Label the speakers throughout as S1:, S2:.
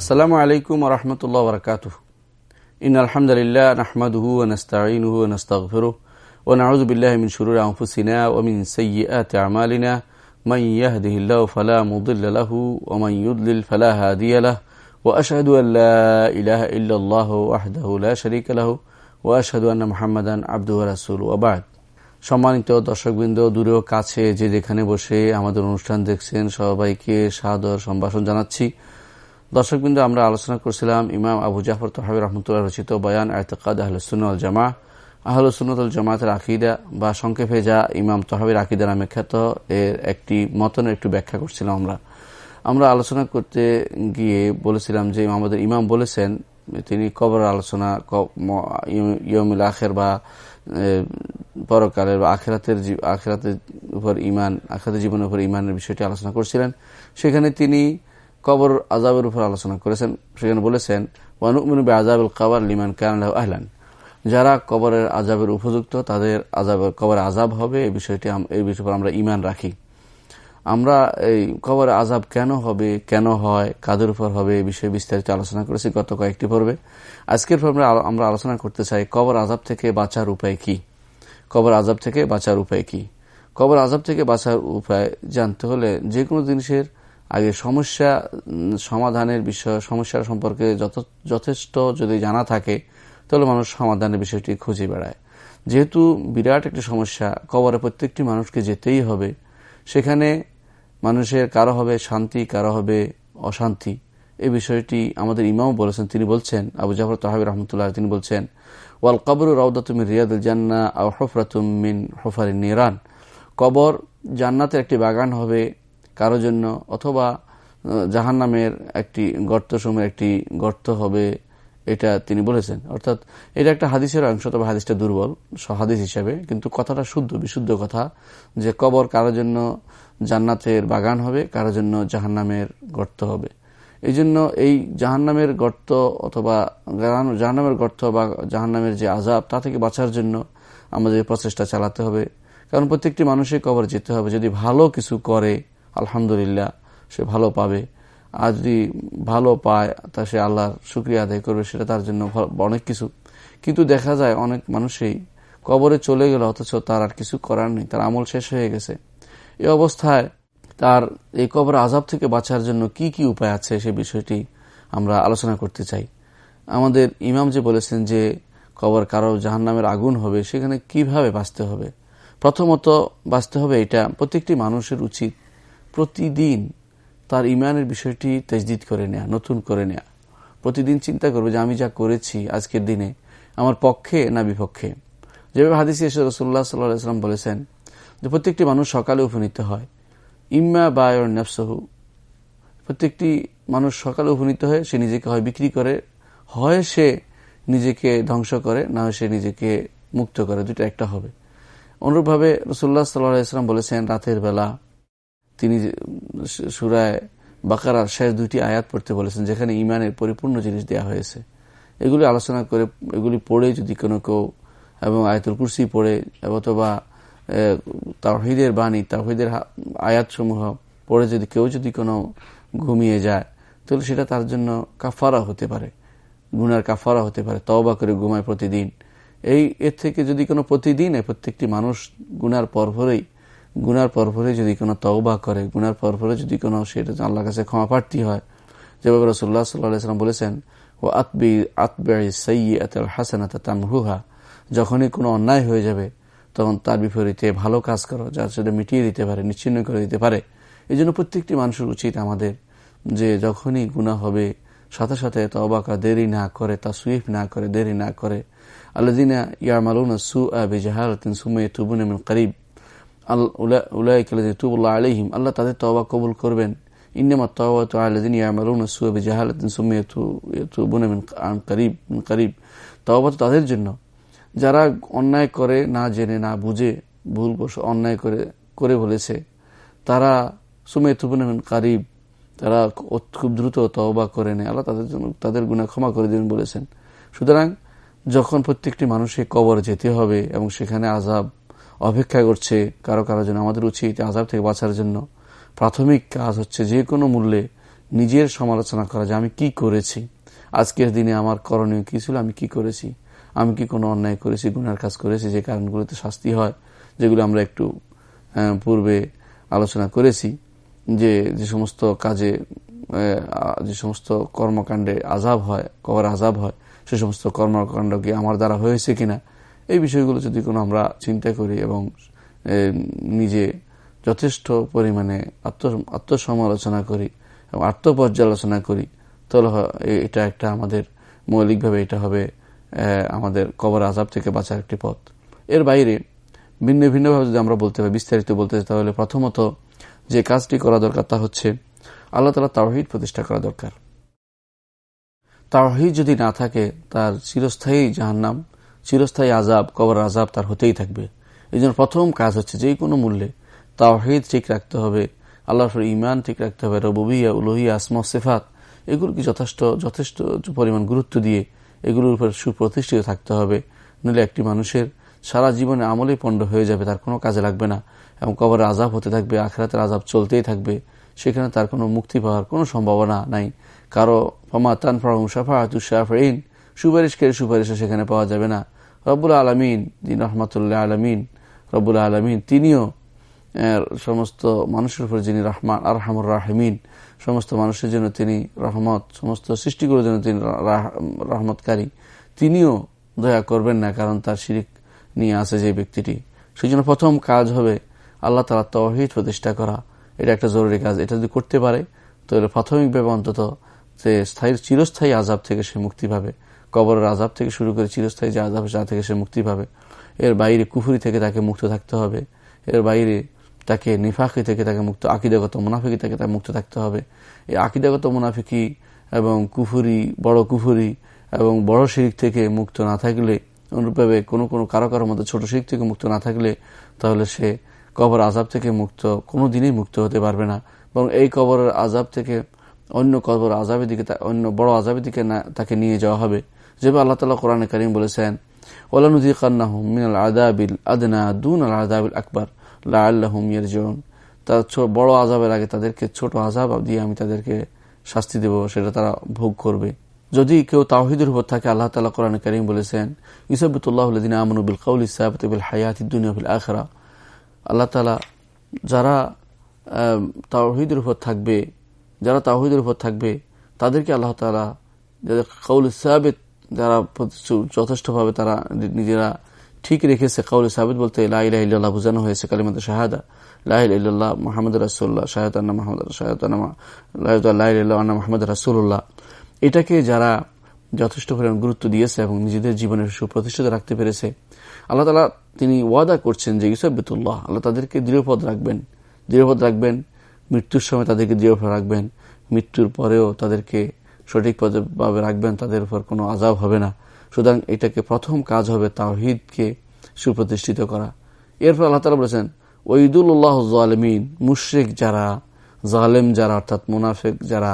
S1: আসসালামু আলাইকুম রহমতুল্লাহ বরকাত ইন আলহামদুলিল্লাহ নাহমাদহু ওনস্তাইনহু ওনস্তাগফিরু ونعوذ بالله من شرور أنفسنا ومن سيئات أعمالنا من يهده الله فلا مضل له ومن يضلل فلا هادي له وأشهد أن لا إله إلا الله وحده لا شريك له وأشهد أن محمدا عبده ورسوله وبعد সম্মানিত দর্শকবৃন্দ দূরেও কাছে যে যেখানে বসে আমাদের অনুষ্ঠান দেখছেন সবাইকে সাদর সম্ভাষণ জানাচ্ছি দর্শকবৃন্দ, আমরা আলোচনা করছিলাম ইমাম আবু জাফর তহাবি রহমতুল্লাহ রচিত বয়ান আয়তকাদ আহলসুল জামা আহলসুন্নতুল জামাতের আকিদা বা সংক্ষেপে যা ইমাম তহাবির আকিদা নামে খ্যাত, এর একটি মতনের একটু ব্যাখ্যা করছিলাম আমরা। আমরা আলোচনা করতে গিয়ে বলেছিলাম যে আমাদের ইমাম বলেছেন, তিনি কবর আলোচনা ইয়মিল আখের বা পরকালের বা আখেরাতের আখেরাতের উপর ইমান, আখেরাতের জীবনের উপর ইমানের বিষয়টি আলোচনা করছিলেন। সেখানে তিনি কবর আজাবের উপর আলোচনা করেছেন, সেখানে বলেছেন ওয়ানুমিনবে আজাবুল কাবার লিমান কান আহলান। যারা কবরের আজাবের উপযুক্ত, তাদের আজাবের কবরের আজাব হবে, এই বিষয়টি এই বিষয়ে আমরা ইমান রাখি। আমরা এই কবরের আজাব কেন হবে, কেন হয়, কাদের উপর হবে, এই বিষয়ে বিস্তারিত আলোচনা করেছি গত কয়েকটি পর্বে। আজকের পর্বে আমরা আলোচনা করতে চাই, কবর আজাব থেকে বাঁচার উপায় কি? কবর আজাব থেকে বাঁচার উপায় কি? কবর আজাব থেকে বাঁচার উপায় জানতে হলে যে কোনো জিনিসের আগে সমস্যা সমাধানের বিষয় সমস্যার সম্পর্কে যথেষ্ট যদি জানা থাকে, তাহলে মানুষ সমাধানের বিষয়টি খুঁজে বেড়ায়। যেহেতু বিরাট একটি সমস্যা, কবরে প্রত্যেকটি মানুষকে যেতেই হবে। সেখানে মানুষের কারও হবে শান্তি, কারও হবে অশান্তি। এই বিষয়টি আমাদের ইমাম বলেছেন, তিনি বলছেন, আবু জাফর তাহাবি রহমতুল্লাহ তিনি বলছেন, ওয়াল কবর রাউদাতুমিন রিয়াদুল জান্না হফরাতুমিন হফারি নিরান। কবর জান্নাতের একটি বাগান হবে কারও জন্য, অথবা জাহান নামের একটি গর্ত সময়ের একটি গর্ত হবে, এটা তিনি বলেছেন। অর্থাৎ, এটা একটা হাদিসের অংশ, তবে হাদিসটা দুর্বল হাদিস হিসাবে, কিন্তু কথাটা শুদ্ধ, বিশুদ্ধ কথা, যে কবর কারোর জন্য জান্নাতের বাগান হবে কারোর জন্য জাহান নামের গর্ত হবে। এই জন্য এই জাহান নামের গর্ত, অথবা জাহান নামের গর্ত বা জাহান নামের যে আজাব তা থেকে বাঁচার জন্য আমাদের প্রচেষ্টা চালাতে হবে। কারণ প্রত্যেকটি মানুষের কবর যেতে হবে। যদি ভালো কিছু করে আলহামদুলিল্লাহ, সে ভালো পাবে। আর যদি ভালো পায়, তা সে আল্লাহর শুক্রিয়া আদায় করবে, সেটা তার জন্য অনেক কিছু। কিন্তু দেখা যায় অনেক মানুষই কবরে চলে গেল, অথচ তার আর কিছু করার নেই, তার আমল শেষ হয়ে গেছে। এ অবস্থায় তার এই কবর আজাব থেকে বাঁচার জন্য কি কি উপায় আছে, সে বিষয়টি আমরা আলোচনা করতে চাই। আমাদের ইমাম যে বলেছেন যে কবর কারও জাহান নামের আগুন হবে, সেখানে কীভাবে বাঁচতে হবে? প্রথমত বাঁচতে হবে এটা প্রত্যেকটি মানুষের উচিত। প্রতিদিন তার ইমানের বিষয়টি তেজদিদ করে নেয়া, নতুন করে নেয়া। প্রতিদিন চিন্তা করবে যে আমি যা করেছি আজকের দিনে আমার পক্ষে না বিপক্ষে। যেভাবে হাদিস রসুল্লাহ সাল্লাম বলেছেন যে প্রত্যেকটি মানুষ সকালে উপনীত হয়। ইম্মা বায়র নেফসহু। প্রত্যেকটি মানুষ সকালে উপনীত হয়ে সে নিজেকে হয় বিক্রি করে, হয় সে নিজেকে ধ্বংস করে, না হয় সে নিজেকে মুক্ত করে। দুটো একটা হবে। অনুরূপভাবে রসুল্লাহ সাল্লাহ ইসলাম বলেছেন, রাতের বেলা তিনি সুরায় বাকারার শেষ দুইটি আয়াত পড়তে বলেছেন, যেখানে ইমানের পরিপূর্ণ জিনিস দেওয়া হয়েছে। এগুলি আলোচনা করে, এগুলি পড়ে যদি কোনো কেউ এবং আয়াতুল কুরসি পড়ে, অথবা তাহিদের বাণী তাহিদের আয়াতসমূহ পড়ে যদি কেউ যদি কোনো ঘুমিয়ে যায়, তাহলে সেটা তার জন্য কাফারা হতে পারে, গুনার কাফারা হতে পারে, তওবা করে ঘুমায় প্রতিদিন। এই, এর থেকে যদি কোনো প্রতিদিন প্রত্যেকটি মানুষ গুনার পরভরেই গুনার পরভরে যদি কোনো তওবা করে, গুনার পরভরে যদি কোনো সেটা আল্লাহ কাছে ক্ষমা প্রার্থী হয়। যেভাবে রসুল্লাহ সাল্লাহাম বলেছেন ও আতবি, আতবে সৈয়দ হাসানাত তামরুহা যখনই কোনো অন্যায় হয়ে যাবে, তখন তার বিপরীতে ভালো কাজ করো, যার সেটা মিটিয়ে দিতে পারে, নিশ্চিন্ন করে দিতে পারে। এই জন্য প্রত্যেকটি মানুষের উচিত আমাদের যে যখনই গুণা হবে, সাথে সাথে তবাকা দেরি না করে তা সুইফ না করে, দেরি না করে। আল্লাদিনা ইয়ামালুনা সু আবে জাহালতিন সুমে তুবুন করিব। আল্লাহ তাদের তবা কবুল করবেন। তো তাদের জন্য। যারা অন্যায় করে না জেনে, না বুঝে, ভুল অন্যায় করে করে বলেছে, তারা সুমে তুবুন কারিব। তারা খুব দ্রুত তওবা করে নেয়। আল্লাহ তাদের জন্য তাদের গুণা ক্ষমা করে দেবেন বলেছেন। সুতরাং যখন প্রত্যেকটি মানুষকে কবর যেতে হবে এবং সেখানে আজাব অপেক্ষা করছে কারও কারও জন্য আমাদের উচিত আজাব থেকে বাঁচার জন্য। প্রাথমিক কাজ হচ্ছে যে কোনো মূল্যে নিজের সমালোচনা করা যে আমি কি করেছি? আজকের দিনে আমার করণীয় কি ছিল? আমি কি করেছি? আমি কি কোনো অন্যায় করেছি, গুনার কাজ করেছি, যে কারণগুলোতে শাস্তি হয়, যেগুলো আমরা একটু পূর্বে আলোচনা করেছি, যে যে সমস্ত কাজে যে সমস্ত কর্মকাণ্ডে আজাব হয়, কবর আজাব হয়, সে সমস্ত কর্মকাণ্ড কি আমার দ্বারা হয়েছে কিনা? এই বিষয়গুলো যদি কোনো আমরা চিন্তা করি এবং নিজে যথেষ্ট পরিমাণে আত্ম, আত্মসমালোচনা করি এবং আত্মপর্যালোচনা করি, তাহলে এটা একটা আমাদের মৌলিকভাবে এটা হবে আমাদের কবর আজাব থেকে বাঁচার একটি পথ। এর বাইরে ভিন্ন ভিন্নভাবে যদি আমরা বলতে পারি, বিস্তারিত বলতে চাই, তাহলে প্রথমত যে কাজটি করা দরকার তা হচ্ছে আল্লাহ তালা তাওহিদ প্রতিষ্ঠা করা দরকার। তাওহিদ যদি না থাকে, তার চিরস্থায়ী জাহান্নাম চিরস্থায়ী আজাব কবর আজাব তার হতেই থাকবে। এই জন্য প্রথম কাজ হচ্ছে যে কোনো মূল্যে তাওহিদ ঠিক রাখতে হবে, আল্লাহর ইমান ঠিক রাখতে হবে, রবুবিয়া, উলহিয়া, আসমা সেফাত, এগুলোকে যথেষ্ট যথেষ্ট পরিমাণ গুরুত্ব দিয়ে এগুলোর উপর সুপ্রতিষ্ঠিত থাকতে হবে। নইলে একটি মানুষের সারা জীবনে আমলেই পণ্ড হয়ে যাবে, তার কোনো কাজে লাগবে না। এবং কবর আজাব হতে থাকবে, আখরাতের আজাব চলতেই থাকবে। সেখানে তার কোনো মুক্তি পাওয়ার কোনো সম্ভাবনা নাই। কারও, ফমা তান ফাহম সাফাহাতুসাফরিন সুপারিশকারী সুপারিশও সেখানে পাওয়া যাবে না। রব্বুল আলমিন দিন রহমতুল্লাহ আলমিন, রব্বুল আলমিন, তিনিও সমস্ত মানুষের উপর যিনি রহমান, আরহামুর রাহমিন, সমস্ত মানুষের জন্য তিনি রহমত, সমস্ত সৃষ্টিগুলোর জন্য তিনি রহমতকারী। তিনিও দয়া করবেন না, কারণ তার শিরিক নিয়ে আসে যে ব্যক্তিটি। সেই জন্য প্রথম কাজ হবে আল্লাহ তালা তহিদ প্রতিষ্ঠা করা। এটা একটা জরুরি কাজ। এটা যদি করতে পারে, তাহলে প্রাথমিকভাবে অন্তত যে স্থায়ী, চিরস্থায়ী আজাব থেকে সে মুক্তি পাবে। কবরের আজাব থেকে শুরু করে চিরস্থায়ী যে আজাব যা থেকে সে মুক্তি পাবে। এর বাইরে কুফুরি থেকে তাকে মুক্ত থাকতে হবে। এর বাইরে তাকে নিফাকি থেকে তাকে মুক্ত, আকিদাগত মুনাফিকি থেকে তাকে মুক্ত থাকতে হবে। এই আকিদাগত মুনাফিকি এবং কুফুরি, বড় কুফুরি এবং বড় শিরিক থেকে মুক্ত না থাকলে, অনুরূপভাবে কোনো কোনো কারও কারোর মধ্যে ছোট শিরিক থেকে মুক্ত না থাকলে, তাহলে সে কবর আজাব থেকে মুক্ত কোনো দিনই মুক্ত হতে পারবে না। বরং এই কবরের আজাব থেকে অন্য কবর আজাবের দিকে অন্য বড় আজাবের দিকে তাকে নিয়ে যাওয়া হবে। যেভাবে আল্লাহ তালা কোরআন করিম বলেছেন ওলানুদ্দি কান্নাহম মিনাল আদাবিল আদনা দুন আল আদাবিল আকবর লাল্লাহম ইয়ারজন তার বড় আজাবের আগে তাদেরকে, ছোট আজাব দিয়ে আমি তাদেরকে শাস্তি দেব, সেটা তারা ভোগ করবে। যদি কেউ তাহিদের উপর থাকে, আল্লাহ তালা কোরআন করিম বলেছেন ইসবতুল্লাহদিন আমনুবিল কৌল ইসাবতবিল হায়াত দুনিয়াবিল আখরা আল্লাহ তালা যারা তাহিদের উপর থাকবে, যারা তাহিদের উপর থাকবে, তাদেরকে আল্লাহ তালা যাদের কৌল ইসাবেত যারা যথেষ্টভাবে তারা নিজেরা ঠিক রেখেছে। কাউল সাবিদ বলতে লাহ বোঝানো হয়েছে কালিমাদ শাহাদা। লাহ মোহাম্মদ রাসুল্লাহ শাহাদান্না মোহাম্মদ শাহাদান্না মোহাম্মদ রাসুল্লাহ এটাকে যারা যথেষ্ট পরিমাণ গুরুত্ব দিয়েছে এবং নিজেদের জীবনের সুপ্রতিষ্ঠিত রাখতে পেরেছে, আল্লাহ তালা তিনি ওয়াদা করছেন যে ইউসফবিতুল্লাহ আল্লাহ তাদেরকে দৃঢ়পদ রাখবেন। দৃঢ়পদ রাখবেন, মৃত্যুর সময় তাদেরকে দৃঢ়পদ রাখবেন। মৃত্যুর পরেও তাদেরকে সঠিক পদভাবে রাখবেন, তাদের উপর কোনো আজাব হবে না। সুতরাং এটাকে প্রথম কাজ হবে তাহিদকে সুপ্রতিষ্ঠিত করা। এরপর আল্লাহ তালা বলেছেন ওইদুল্লাহ জালমিন মুশ্রিক যারা, জালেম যারা, অর্থাৎ মুনাফেক যারা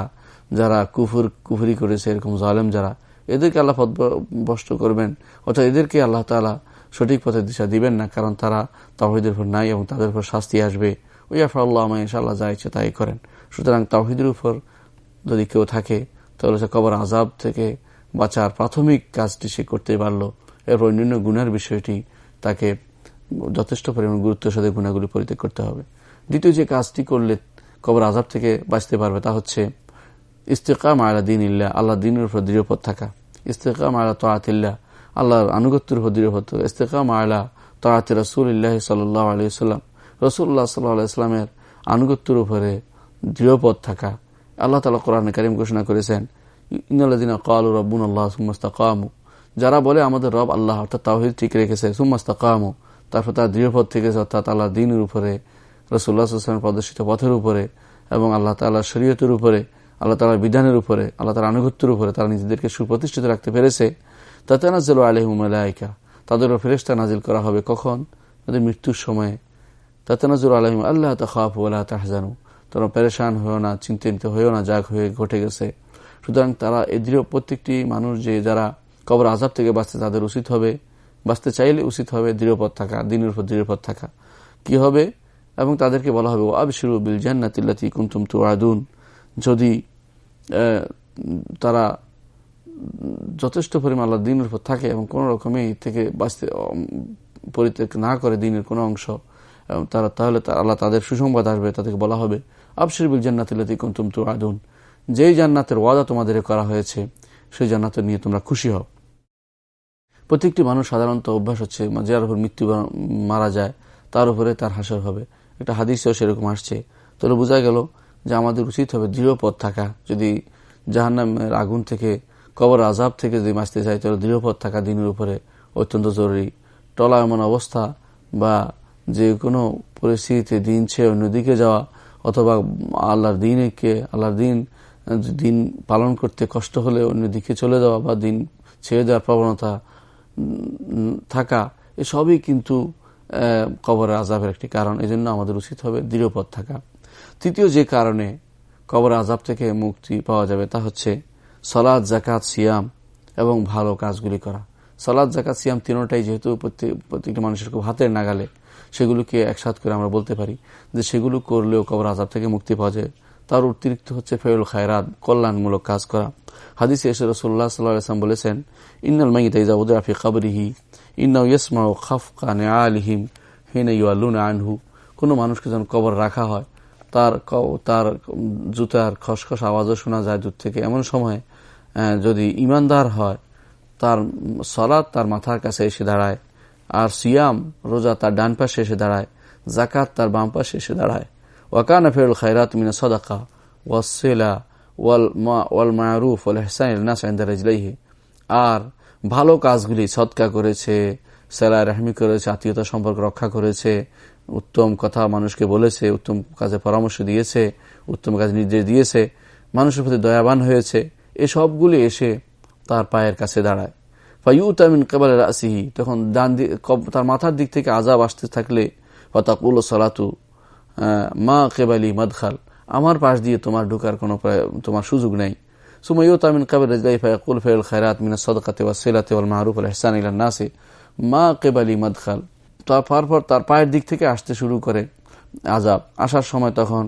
S1: যারা কুফুর, কুফুরি করেছে, এরকম জালেম যারা, এদেরকে আল্লাহ পদভষ্ট করবেন। অর্থাৎ এদেরকে আল্লাহ তালা সঠিক পথে দিশা দিবেন না, কারণ তারা তাহিদের উপর নাই এবং তাদের উপর শাস্তি আসবে। ওই আল্লাহ আমায় ইনশাল্লাহ যা ইচ্ছে তাই করেন। সুতরাং তাহিদের উপর যদি কেউ থাকে তাহলে সে কবর আজাব থেকে বাঁচার প্রাথমিক কাজটি সে করতে পারল। এরপর অন্যান্য গুণের বিষয়টি তাকে যথেষ্ট পরিমাণ গুরুত্বের সাথে গুণাগুলি পরিত্যাগ করতে হবে। দ্বিতীয় যে কাজটি করলে কবর আজাব থেকে বাঁচতে পারবে তা হচ্ছে ইস্তেকাম আলা দিন ইল্লা আল্লাহ দিনের উপর দৃঢ়পদ থাকা। ইস্তেকাম আলা তোয়াতিল্লা আল্লাহর আনুগত্যের উপর দৃঢ়পদ ইস্তেকাম আলা তোয়াতি রসুল ইল্লাহ সাল্লাহ আলিয়া রসুল্লাহ সাল্লাহ আলাইস্লামের আনুগত্যের উপরে দৃঢ়পদ থাকা। আল্লাহ তালা কোরআন করিম ঘোষণা করেছেন ইনাল্লাদিনা কালু রব্বুন আল্লাহ সুম্মাস্তাকামু যারা বলে আমাদের রব আল্লাহ, অর্থাৎ তাহিদ ঠিক রেখেছে সুম্মাস্তাকামু তারপর তার দৃঢ়পথ থেকেছে, অর্থাৎ আল্লাহ দিনের উপরে রসুল্লাহামের প্রদর্শিত পথের উপরে, এবং আল্লাহ তাল্লাহ শরীয়তের উপরে, আল্লাহ তালার বিধানের উপরে, আল্লাহ তালার আনুগত্যের উপরে তারা নিজেদেরকে সুপ্রতিষ্ঠিত রাখতে পেরেছে। তাতে নাজিল আলহিমালাইকা তাদের ফেরেস্তা নাজিল করা হবে কখন? তাদের মৃত্যুর সময়ে। তাতে নাজুর আলহিম আল্লাহ তাহাফ আল্লাহ তাহজানু। তোমরা পেরেশান হয়েও না, চিন্তিত হয়েও না যা হয়ে ঘটে গেছে। সুতরাং তারা এই দৃঢ় প্রত্যেকটি মানুষ যে যারা কবর আজাব থেকে বাঁচতে তাদের উচিত হবে, বাঁচতে চাইলে উচিত হবে দৃঢ়পথ থাকা, দিনের উপর দৃঢ়পথ থাকা। কি হবে? এবং তাদেরকে বলা হবে ও আবশিরু বিল জান্নাতিল্লাতি কুন্তুম তু আদুন যদি তারা যথেষ্ট পরিমাণ আল্লাহ দিনের উপর থাকে এবং কোন রকমে থেকে বাঁচতে পরিত্যাগ না করে দিনের কোনো অংশ তারা তাহলে আল্লাহ তাদের সুসংবাদ আসবে, তাদেরকে বলা হবে, আবশির বিল জান্নাতিল্লাতি কুন্তুম তু আদুন যেই জান্নাতের ওয়াদা তোমাদের করা হয়েছে, সেই জান্নাতের নিয়ে তোমরা খুশি হও। প্রত্যেকটি মানুষ সাধারণত অভ্যাস হচ্ছে, যার উপর মৃত্যু মারা যায়, তার উপরে তার হাসর হবে। একটা হাদিসেও সেরকম আসছে। তাহলে বোঝা গেল যে আমাদের উচিত হবে দৃঢ় পথ থাকা। যদি জাহান্নামের আগুন থেকে, কবর আজাব থেকে যদি বাঁচতে চাই, তাহলে দৃঢ় পথ থাকা দিনের উপরে অত্যন্ত জরুরি। টলা এমন অবস্থা বা যে কোনো পরিস্থিতিতে দিন ছেয়ে অন্যদিকে যাওয়া অথবা আল্লাহর দিনকে, আল্লাহর দিন দিন পালন করতে কষ্ট হলে অন্যদিকে চলে যাওয়া বা দিন ছেড়ে দেওয়ার প্রবণতা থাকা এসবই কিন্তু কবর আজাবের একটি কারণ। এজন্য আমাদের উচিত হবে দৃঢ়পথ থাকা। তৃতীয় যে কারণে কবর আজাব থেকে মুক্তি পাওয়া যাবে তা হচ্ছে সলাদ জাকাত সিয়াম এবং ভালো কাজগুলি করা। সলাদ জাকাত সিয়াম তিনটাই যেহেতু প্রত্যেকটি মানুষের খুব হাতের নাগালে। সেগুলোকে একসাথ করে আমরা বলতে পারি যে সেগুলো করলেও কবর আজাব থেকে মুক্তি পাওয়া যায়। তার অতিরিক্ত হচ্ছে ফেউল খায়রাত, কল্যাণমূলক কাজ করা। হাদিস এসে রসুল্লাহ সাল্লাম বলেছেন, ইন্নাল মাইতা ইজা উদাফি খাবরিহি ইন্না ইয়সমা খাফকা নে আলিহিম হিন আনহু। কোনো মানুষকে যখন কবর রাখা হয়, তার তার জুতার খসখস আওয়াজও শোনা যায় দূর থেকে। এমন সময় যদি ইমানদার হয়, তার সলাদ তার মাথার কাছে এসে দাঁড়ায় আর সিয়াম, রোজা তার ডান পাশে এসে দাঁড়ায় জাকাত তার বাম পাশে এসে দাঁড়ায়। ওয়াকানা ফেরুল খায়রাত মিনা সদাকা ওয়াসেলা ওয়াল মা, ওয়াল মায়ারুফ ওয়াল হেসান নাস আইন্দারাজলাইহে আর ভালো কাজগুলি সৎকা করেছে সেলা রাহমি করেছে, আত্মীয়তা সম্পর্ক রক্ষা করেছে, উত্তম কথা মানুষকে বলেছে, উত্তম কাজে পরামর্শ দিয়েছে, উত্তম কাজ নির্দেশ দিয়েছে, মানুষের প্রতি দয়াবান হয়েছে, এসবগুলি এসে তার পায়ের কাছে দাঁড়ায়। ফাইউতামিন কেবল রাসিহি, তখন ডান তার মাথার দিক থেকে আজাব আসতে থাকলে, ফতাকুল সালাতু মা কেবালি মদখাল, আমার পাশ দিয়ে তোমার ঢুকার কোনো তোমার সুযোগ নেই। সুমাইউতামিন কাবের রাজলাই ফায়াকুল ফেল খায়রাত মিনা সদকাতে ওয়া সেলাতে ওয়াল মাহরুফ আল হেসান ইলান নাসে, মা কেবালি মদখাল। তারপর তার পায়ের দিক থেকে আসতে শুরু করে আজাব আসার সময় তখন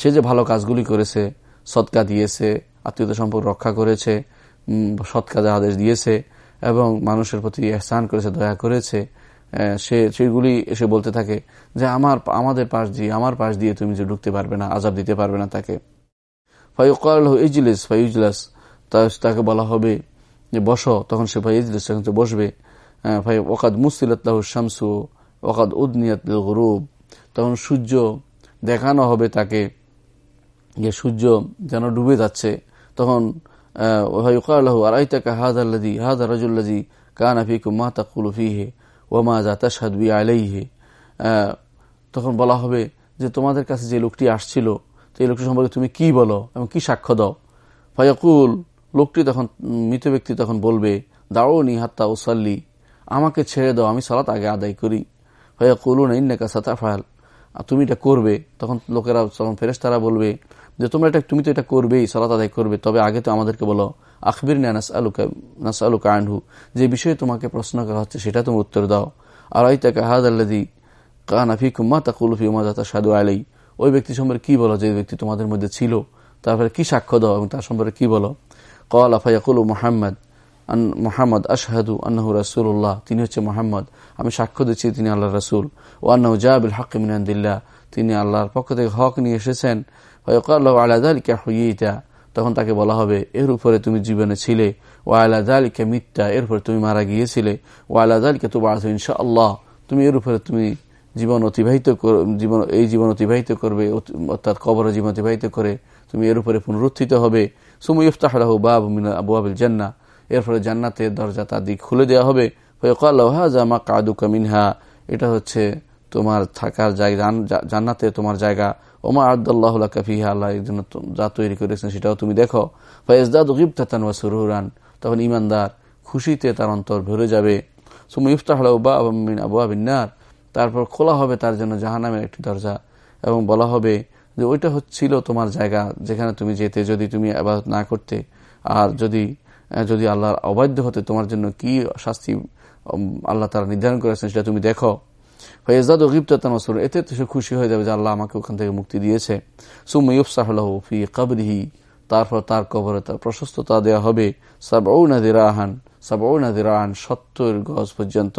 S1: সে যে ভালো কাজগুলি করেছে সৎকা দিয়েছে, আত্মীয়তা সম্পর্ক রক্ষা করেছে সৎ কাজে আদেশ দিয়েছে এবং মানুষের প্রতি এহসান করেছে, দয়া করেছে সে, সেগুলি এসে বলতে থাকে যে আমার, আমাদের পাশ দিয়ে, আমার পাশ দিয়ে তুমি যে ঢুকতে পারবে না, আজাব দিতে পারবে না তাকে। ফাইকাল ইজলিস ফাইজলাস তাকে বলা হবে যে বসো, তখন সে ভাই ইজলিস তখন বসবে। ভাই ওকাদ মুসিলাত শামসু ওকাদ উদনিয়াত গরুব, তখন সূর্য দেখানো হবে তাকে, যে সূর্য যেন ডুবে যাচ্ছে, তখন ويقال له أرأيتك هذا الذي هذا الرجل الذي كان فيكم ما تقول فيه وماذا تشهد بي عليه তখন বলা হবে যে তোমাদের কাছে যে লোকটি আসছিল তো এই লোকটি সম্পর্কে তুমি কি বলো এবং কি সাক্ষ্য দাও ফায়াকুল লোকটি তখন মৃত ব্যক্তি তখন বলবে দাঁড়ো নি হাত্তা ওসাল্লি আমাকে ছেড়ে দাও আমি সালাত আগে আদায় করি ফায়াকুল ইন্নাকা সাতাফাল তুমি এটা করবে তখন লোকেরা তখন ফেরেস তারা বলবে যে তোমরা এটা তুমি তো এটা করবেই, সালাত আদায় করবে, তবে আগে তো আমাদেরকে বলো আখবির নাস আলুকা আনহু। যে বিষয়ে তোমাকে প্রশ্ন করা হচ্ছে, সেটা তুমি উত্তর দাও। আর আই তাকে হাদ আল্লাদি কানাফি কুম্মা তাকুলফি উমাদাতা সাদু আলাই ওই ব্যক্তি সম্পর্কে কি বলো, যে ব্যক্তি তোমাদের মধ্যে ছিল? তারপরে কি সাক্ষ্য দাও এবং তার সম্পর্কে কি বলো? কল আফাইয়াকুল মোহাম্মদ মোহাম্মদ আশহাদু আন্নাহু রাসুল্লাহ তিনি হচ্ছে মোহাম্মদ। আমি সাক্ষ্য দিচ্ছি, তিনি আল্লাহ রাসুল। ও আন্নাহু জাহাবিল হক মিনান্দিল্লাহ তিনি আল্লাহর পক্ষ থেকে হক নিয়ে এসেছেন। তখন তাকে বলা হবে, এর উপরে তুমি জীবনে ছিলে ও আলাদালিকে মিথ্যা, এর উপরে তুমি মারা গিয়েছিলে ও আলাদালিকে তো বাড়াছো ইনশা আল্লাহ তুমি এর উপরে তুমি জীবন অতিবাহিত জীবন, এই জীবন অতিবাহিত করবে অর্থাৎ কবর জীবন অতিবাহিত করে তুমি এর উপরে পুনরুত্থিত হবে। সুমু ইফতাহ বাব আবু আবিল জান্না এর ফলে জান্নাতের দরজা তার দিক খুলে দেওয়া হবে। মা কাদু কামিনহা এটা হচ্ছে তোমার থাকার জায়গা জান্নাতে তোমার জায়গা ওমা আদাল্লাহ কাফিহা আল্লাহ এর জন্য যা তৈরি করেছেন সেটাও তুমি দেখো। ফয়েজদাদ গিবতান ওয়া সুরুরান, তখন ইমানদার খুশিতে তার অন্তর ভরে যাবে। সুম ইফতাহ আবু আবিনার তারপর খোলা হবে তার জন্য জাহানামের একটি দরজা এবং বলা হবে যে ওইটা হচ্ছিল তোমার জায়গা যেখানে তুমি যেতে যদি তুমি আবাদত না করতে। আর যদি যদি আল্লাহর অবাধ্য হতে তোমার জন্য কি শাস্তি আল্লাহ তারা নির্ধারণ করেছেন সেটা তুমি দেখো। ফয়েজাদ ও এতে তো সে খুশি হয়ে যাবে যে আল্লাহ আমাকে ওখান থেকে মুক্তি দিয়েছে। তারপর তার কবরে তার প্রশস্ততা দেওয়া হবে। সত্তর গজ পর্যন্ত,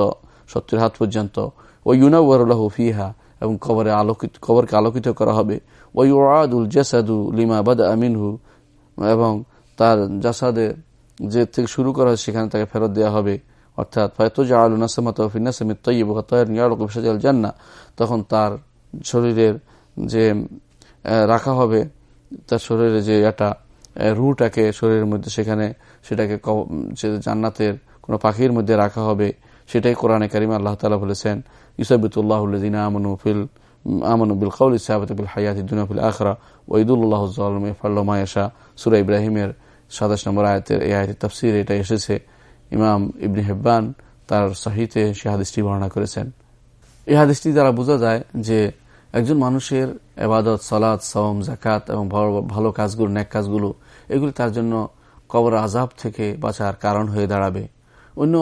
S1: সত্তর হাত পর্যন্ত। ওই ইউনাউল্লাহ ফিহা, এবং কবরে আলোকিত, কবরকে আলোকিত করা হবে। ওই ওয়াদুল জাসাদু লিমা বাদ আমিনহু এবং তার জাসাদে যে থেকে শুরু করা হয় সেখানে তাকে ফেরত দেওয়া হবে। অর্থাৎ আলু তখন তার শরীরের যে রাখা হবে, তার শরীরে যে একটা রুটাকে শরীরের মধ্যে সেখানে সেটাকে জান্নাতের কোনো পাখির মধ্যে রাখা হবে, সেটাই কোরআনে কারিম আল্লাহ তালা বলেছেন ইসাবিতুল্লাহদিন আমনু ফিল, আমনু বিল কৌল দুনিয়া আখরা ইব্রাহিমের সাতাশ নম্বর আয়তের এই আয়তের তফসির এটা এসেছে। ইমাম ইবনি হেব্বান তার সাহিতে সে হাদিসটি বর্ণনা করেছেন। এই হাদিসটি দ্বারা বোঝা যায় যে একজন মানুষের এবাদত সলাদ সম জাকাত এবং ভালো কাজগুলো ন্যাক কাজগুলো, এগুলি তার জন্য কবর আজাব থেকে বাঁচার কারণ হয়ে দাঁড়াবে। অন্য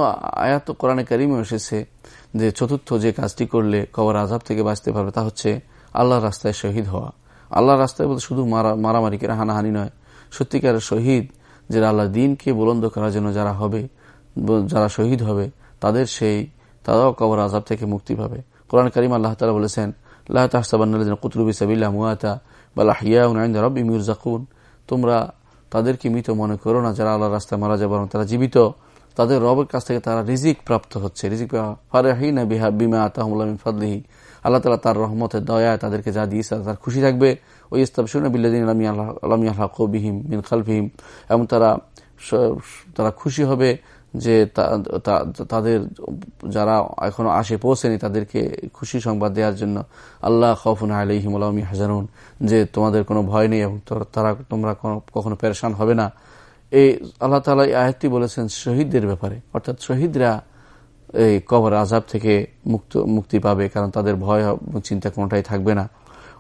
S1: আয়াত কোরআনে কারিমে এসেছে যে চতুর্থ যে কাজটি করলে কবর আজাব থেকে বাঁচতে পারবে তা হচ্ছে আল্লাহর রাস্তায় শহীদ হওয়া। আল্লাহর রাস্তায় বলতে শুধু মারামারি কেরা হানাহানি নয়, সত্যিকারের শহীদ যে আল্লাহ দিনকে বুলন্দ করার জন্য যারা হবে যারা শহীদ হবে, তাদের সেই, তারাও কবর আজাব থেকে মুক্তি পাবে। কোরআন করিম আল্লাহ তালা বলেছেন আল্লাহ কুতুরবি সাবিল্লা মুয়াতা বা লাহিয়া রব্বি মির্জাকুন তোমরা তাদেরকে মৃত মনে করো না, যারা আল্লাহ রাস্তায় মারা যাবে তারা জীবিত। তাদের রবের কাছ থেকে তারা রিজিক প্রাপ্ত হচ্ছে। রিজিক বিহা বিমা আল্লাহ তালা তার রহমতের দয়ায় তাদেরকে যা দিয়েছে, তার খুশি থাকবে। ওই ইস্তাবসুন বিল্লাদিন আলামিয়া বিহিম মিন খালফিহিম। এবং তারা তারা খুশি হবে। যে তাদের যারা এখনও আসে পৌঁছেনি তাদেরকে খুশি সংবাদ দেওয়ার জন্য আল্লাহ খফুন আলহিম আলমী হাজানুন যে তোমাদের কোনো ভয় নেই এবং তারা তোমরা কখনো পেরেশান হবে না। এই আল্লাহ তালা এই আয়াতটি বলেছেন শহীদদের ব্যাপারে। অর্থাৎ শহীদরা এই কবর আজাব থেকে মুক্ত, মুক্তি পাবে, কারণ তাদের ভয় চিন্তা কোনোটাই থাকবে না।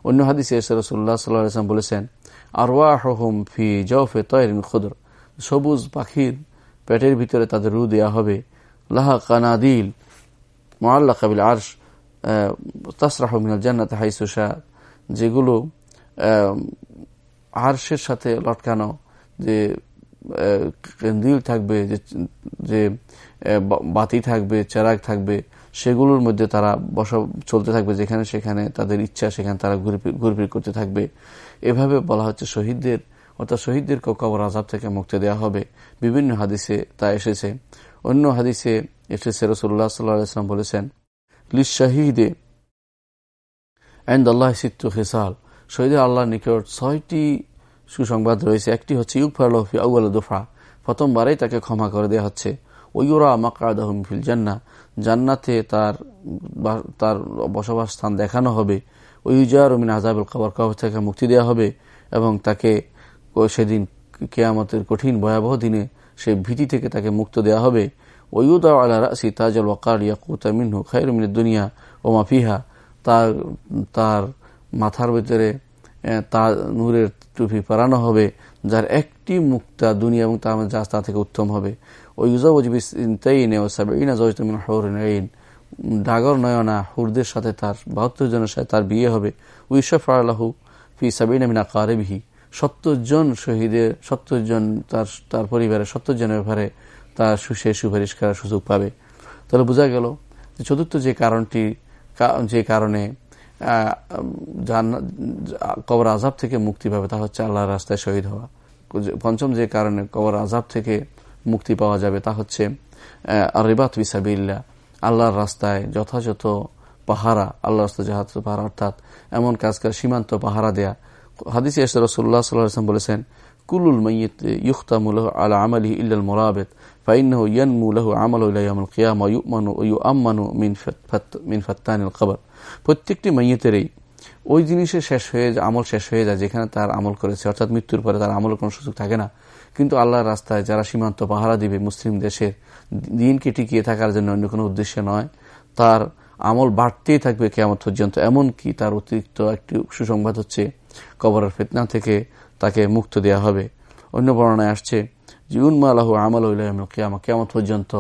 S1: অন্য হাদিসে রসুল্লাহ সাল্লাম বলেছেন আরওয়াহম ফি জফে তয়রিন খুদর সবুজ পাখির পেটের ভিতরে তাদের রু দেওয়া হবে। লাহা কানাদিল মোয়াল্লা কাবিল আর্শ তাসরাহ মিনাল জান্নাত হাইসুসা যেগুলো আর্শের সাথে লটকানো, যে কেন্দিল থাকবে, যে বাতি থাকবে, চেরাগ থাকবে, সেগুলোর মধ্যে তারা বস, চলতে থাকবে যেখানে সেখানে তাদের ইচ্ছা, সেখানে তারা ঘুরফির করতে থাকবে। এভাবে বলা হচ্ছে শহীদদের অর্থাৎ শহীদদের কবর আজাব থেকে মুক্তি দেওয়া হবে। বিভিন্ন হাদিসে তা এসেছে। অন্য হাদিসে এসেছে রসুল্লাহ সাল্লাম বলেছেন লিস শাহিদে আল্লাহ সিত্তু খেসাল। শহীদ আল্লাহ নিকট ছয়টি সুসংবাদ রয়েছে। একটি হচ্ছে ইউক ফারলফি আউ্ল দোফা। প্রথমবারেই তাকে ক্ষমা করে দেওয়া হচ্ছে। ওইরা মাকাদাহম ফিল জান্না জান্নাতে তার তার বসবাস স্থান দেখানো হবে। ওইজার মিন আজাবুল কবর। কবর থেকে মুক্তি দেওয়া হবে এবং তাকে সেদিন কেয়ামতের কঠিন ভয়াবহ দিনে সে ভীতি থেকে তাকে মুক্ত দেওয়া হবে। ওয়ুদা আল্লাহ রাসি তাজল ওয়াকার ইয়াকুতা মিনহু খায়ের মিনের দুনিয়া ও মাফিহা তার তার মাথার ভেতরে তার নূরের টুপি পরানো হবে, যার একটি মুক্তা দুনিয়া এবং তার যা তা থেকে উত্তম হবে। ওই ইউজাবিন ও সাবিনা জয়তমিন হরিন ডাগর নয়না হুরদের সাথে তার বাহাত্তর জনের সাথে তার বিয়ে হবে। উইশফ আল্লাহু ফি সাবিনা মিনা কারেবিহি সত্তর জন শহীদের, সত্তর জন তার তার পরিবারের, সত্তর জনের ব্যাপারে তার সুশে সুপারিশ করার সুযোগ পাবে। তাহলে বোঝা গেল চতুর্থ যে কারণটি যে কারণে কবর আজাব থেকে মুক্তি পাবে তা হচ্ছে আল্লাহর রাস্তায় শহীদ হওয়া। পঞ্চম যে কারণে কবর আজাব থেকে মুক্তি পাওয়া যাবে তা হচ্ছে রিবাত বিসাবিল্লা আল্লাহর রাস্তায় যথাযথ পাহারা আল্লাহ রাস্তায় যথাযথ পাহারা অর্থাৎ এমন কাজ কাজ সীমান্ত পাহারা দেয়া হাদিস রসুল্লাহ সাল্লাম বলেছেন, কুলুল মাইয়িত ইউখতামুল্লাহ আলা আমলি ইল্লাল মোরাবেদ ফাইন্নাহ ইয়ানমু লাহু আমালু কিয়ামা ইউমানু ইউআম্মানু মিন ফাত মিন ফাত্তানিল কবর প্রত্যেকটি মাইয়তেরই ওই জিনিসের শেষ হয়ে আমল শেষ হয়ে যায়, যেখানে তার আমল করেছে। অর্থাৎ মৃত্যুর পরে তার আমলের কোনো সুযোগ থাকে না। কিন্তু আল্লাহর রাস্তায় যারা সীমান্ত পাহারা দিবে, মুসলিম দেশের দিনকে টিকিয়ে থাকার জন্য অন্য কোনো উদ্দেশ্য নয়। তার আমল বাড়তেই থাকবে কেমন পর্যন্ত। এমনকি তার অতিরিক্ত একটি সুসংবাদ হচ্ছে, কবরের ফেতনা থেকে তাকে মুক্ত দেওয়া হবে। অন্য বর্ণনায় আসছে যে উন্মা আল্লাহ আমল কেয়ামা কেমন পর্যন্ত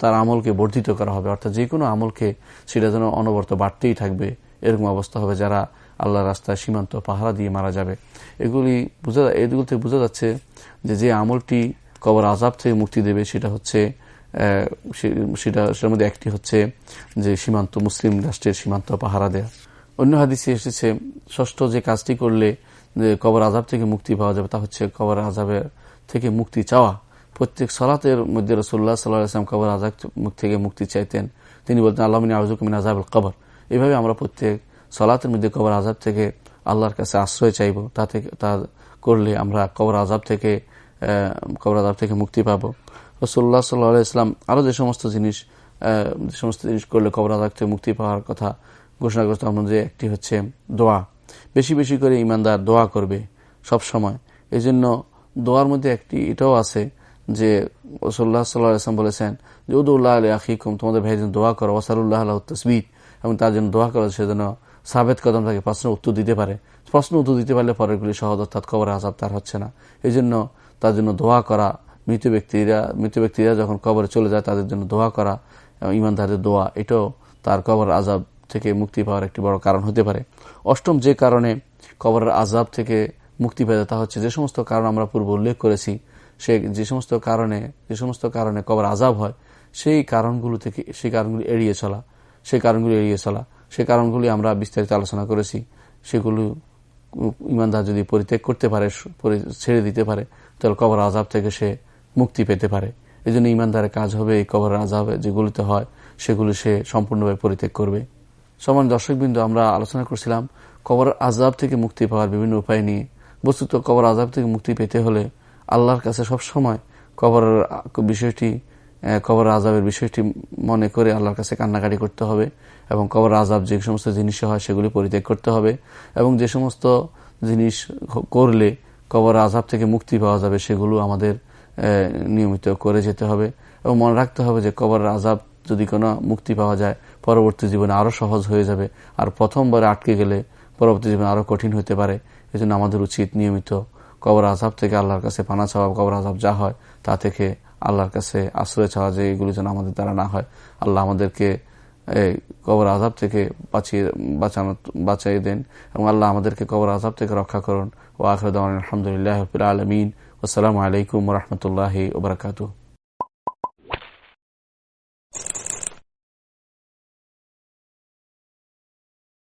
S1: তার আমলকে বর্ধিত করা হবে। অর্থাৎ যে কোনো আমলকে সেটা যেন অনবরত বাড়তেই থাকবে। এরকম অবস্থা হবে যারা আল্লাহ রাস্তায় সীমান্ত পাহারা দিয়ে মারা যাবে। এগুলি বোঝা এগুলো থেকে বোঝা যাচ্ছে যে যে আমলটি কবর আজাব থেকে মুক্তি দেবে সেটা হচ্ছে সেটা, সেটার মধ্যে একটি হচ্ছে যে সীমান্ত, মুসলিম রাষ্ট্রের সীমান্ত পাহারা দেয়া। অন্য হাদিসে এসেছে, ষষ্ঠ যে কাজটি করলে, যে কবর আজাব থেকে মুক্তি পাওয়া যাবে, তা হচ্ছে কবর আজাবের থেকে মুক্তি চাওয়া। প্রত্যেক সলাতের মধ্যে রসুল্লাহ সাল্লাহ আসলাম কবর আজাব থেকে মুক্তি চাইতেন। তিনি বলতেন আল্লাহমিন আজুকমিন আজাবুল কবর। এভাবে আমরা প্রত্যেক সলাতের মধ্যে কবর আজাব থেকে আল্লাহর কাছে আশ্রয় চাইব। তা থেকে, তা করলে আমরা কবর আজাব থেকে কবর আজাব থেকে মুক্তি পাবো। রসুল্লাহ সাল্লাহ ইসলাম আরও যে সমস্ত জিনিস যে সমস্ত জিনিস করলে কবরাদার থেকে মুক্তি পাওয়ার কথা ঘোষণা করতে মধ্যে একটি হচ্ছে দোয়া। বেশি বেশি করে ইমানদার দোয়া করবে সব সময় এই জন্য দোয়ার মধ্যে একটি এটাও আছে যে ওসল্লাহ সাল্লাহ আসলাম বলেছেন, যে উদুল্লাহ আলী আখিকুম, তোমাদের ভাই যেন দোয়া করো ওসারুল্লাহ আল্লাহ তসবিদ এবং তার জন্য দোয়া করো সে যেন সাবেদ কদম তাকে প্রশ্ন উত্তর দিতে পারে। প্রশ্ন উত্তর দিতে পারলে পরেরগুলি সহজ, অর্থাৎ কবর আজাব তার হচ্ছে না। এই জন্য তার জন্য দোয়া করা। মৃত ব্যক্তিরা মৃত ব্যক্তিরা যখন কবরে চলে যায়, তাদের জন্য দোয়া করা ইমানদারদের দোয়া, এটাও তার কবর আজাব থেকে মুক্তি পাওয়ার একটি বড় কারণ হতে পারে। অষ্টম যে কারণে কবরের আজাব থেকে মুক্তি পেতে তা হচ্ছে যে সমস্ত কারণ আমরা পূর্ব উল্লেখ করেছি, সে যে সমস্ত কারণে, যে সমস্ত কারণে কবর আজাব হয়, সেই কারণগুলো থেকে, সেই কারণগুলি এড়িয়ে চলা, সেই কারণগুলি এড়িয়ে চলা, সেই কারণগুলি আমরা বিস্তারিত আলোচনা করেছি, সেগুলো ইমানদার যদি পরিত্যাগ করতে পারে ছেড়ে দিতে পারে, তাহলে কবর আজাব থেকে সে মুক্তি পেতে পারে। এই জন্য ইমানদারের কাজ হবে এই কবর আজাব যেগুলিতে হয়, সেগুলি সে সম্পূর্ণভাবে পরিত্যাগ করবে। সমান দর্শকবৃন্দ, আমরা আলোচনা করছিলাম কবর আজাব থেকে মুক্তি পাওয়ার বিভিন্ন উপায় নিয়ে। বস্তুত কবর আজাব থেকে মুক্তি পেতে হলে আল্লাহর কাছে সব সময় কবরের বিষয়টি কবর আজাবের বিষয়টি মনে করে আল্লাহর কাছে কান্নাকাটি করতে হবে এবং কবর আজাব যে সমস্ত জিনিস হয় সেগুলি পরিত্যাগ করতে হবে এবং যে সমস্ত জিনিস করলে কবর আজাব থেকে মুক্তি পাওয়া যাবে সেগুলো আমাদের নিয়মিত করে যেতে হবে এবং মনে রাখতে হবে যে কবর আজাব যদি কোনো মুক্তি পাওয়া যায়, পরবর্তী জীবনে আরও সহজ হয়ে যাবে আর প্রথমবারে আটকে গেলে পরবর্তী জীবনে আরও কঠিন হতে পারে। এজন্য আমাদের উচিত নিয়মিত কবর আজাব থেকে আল্লাহর কাছে পানা চাওয়া, কবর আজাব যা হয় তা থেকে আল্লাহর কাছে আশ্রয় চাওয়া যে এগুলি যেন আমাদের দ্বারা না হয়। আল্লাহ আমাদেরকে এই কবর আজাব থেকে বাঁচিয়ে, বাঁচানো, বাঁচাই দেন এবং আল্লাহ আমাদেরকে কবর আজাব থেকে রক্ষা করুন। ও আখরদ আলহামদুলিল্লাহ আলমিন। আসসালামু আলাইকুম রহমতুল্লাহ ওবরাকাতু